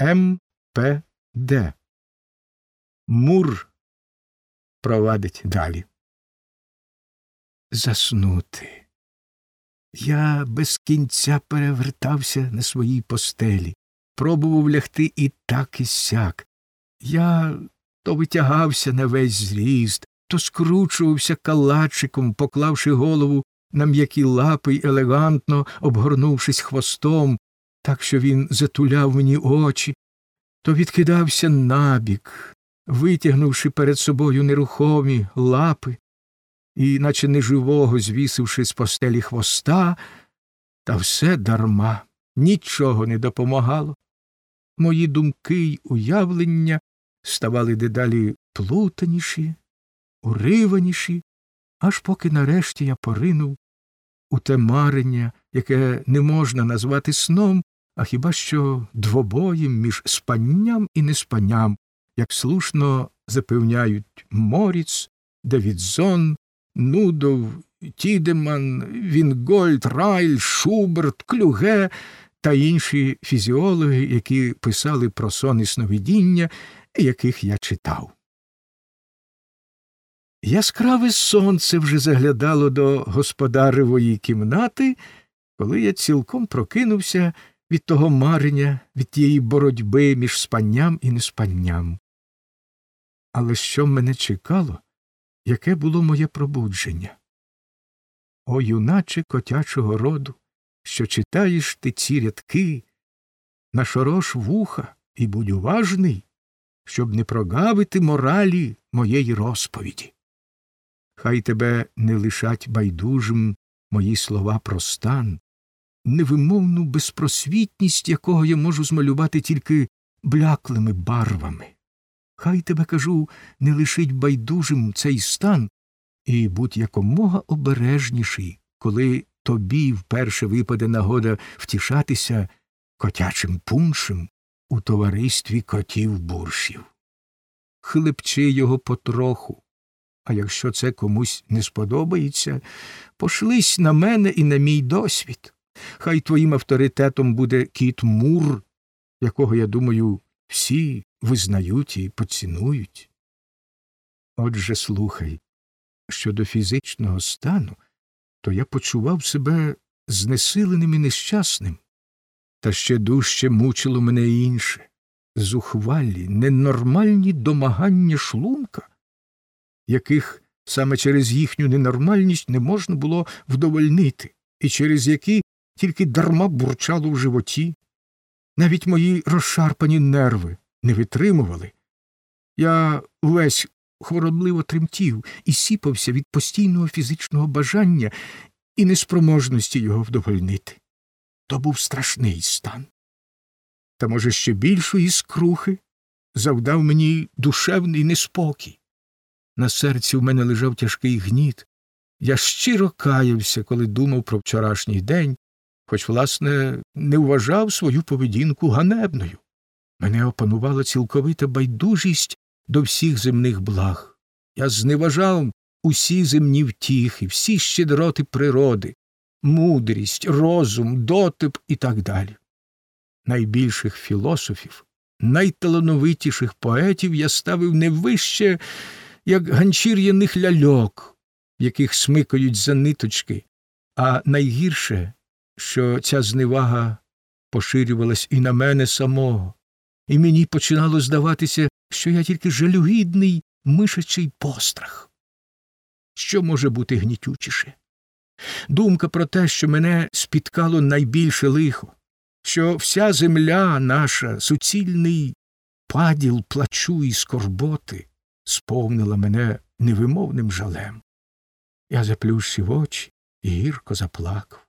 МПД. Мур провадить далі. Заснути. Я без кінця перевертався на своїй постелі, пробував лягти і так і сяк. Я то витягався на весь зріст, то скручувався калачиком, поклавши голову на м'які лапи й елегантно обгорнувшись хвостом, так що він затуляв мені очі, то відкидався набік, витягнувши перед собою нерухомі лапи, і, наче неживого, звісивши з постелі хвоста, та все дарма, нічого не допомагало. Мої думки й уявлення ставали дедалі плутаніші, уриваніші, аж поки нарешті я поринув у те марення, яке не можна назвати сном, а хіба що двобоєм між спанням і неспанням, як слушно запевняють Моріц, Давідзон, Нудов, Тідеман, Вінгольд, Райль, Шуберт, Клюге та інші фізіологи, які писали про сон і сновидіння, яких я читав. Яскраве сонце вже заглядало до господаревої кімнати, коли я цілком прокинувся від того марення, від тієї боротьби між спанням і неспанням. Але що мене чекало, яке було моє пробудження? О, юначе котячого роду, що читаєш ти ці рядки, нашорош вуха і будь уважний, щоб не прогавити моралі моєї розповіді. Хай тебе не лишать байдужим мої слова про стан, невимовну безпросвітність, якого я можу змалювати тільки бляклими барвами. Хай тебе, кажу, не лишить байдужим цей стан, і будь якомога обережніший, коли тобі вперше випаде нагода втішатися котячим пуншем у товаристві котів буршів. Хлебчи його потроху, а якщо це комусь не сподобається, пошлись на мене і на мій досвід. Хай твоїм авторитетом буде кіт Мур, якого, я думаю, всі визнають і поцінують. Отже, слухай, щодо фізичного стану, то я почував себе знесиленим і нещасним, та ще дужче мучило мене інше зухвалі, ненормальні домагання шлунка, яких саме через їхню ненормальність не можна було вдовольнити, і через які тільки дарма бурчало в животі. Навіть мої розшарпані нерви не витримували. Я увесь хворобливо тремтів і сіпався від постійного фізичного бажання і неспроможності його вдовольнити. То був страшний стан. Та, може, ще більшої скрухи завдав мені душевний неспокій. На серці в мене лежав тяжкий гніт. Я щиро каявся, коли думав про вчорашній день, хоч, власне, не вважав свою поведінку ганебною. Мене опанувала цілковита байдужість до всіх земних благ. Я зневажав усі земні втіхи, всі щедроти природи, мудрість, розум, дотип і так далі. Найбільших філософів, найталановитіших поетів я ставив не вище, як ганчір'яних ляльок, яких смикають за ниточки, а найгірше, що ця зневага поширювалась і на мене самого, і мені починало здаватися, що я тільки жалюгідний мишачий пострах. Що може бути гнітючіше? Думка про те, що мене спіткало найбільше лихо, що вся земля наша суцільний паділ плачу і скорботи, сповнила мене невимовним жалем. Я заплющив очі і гірко заплакав.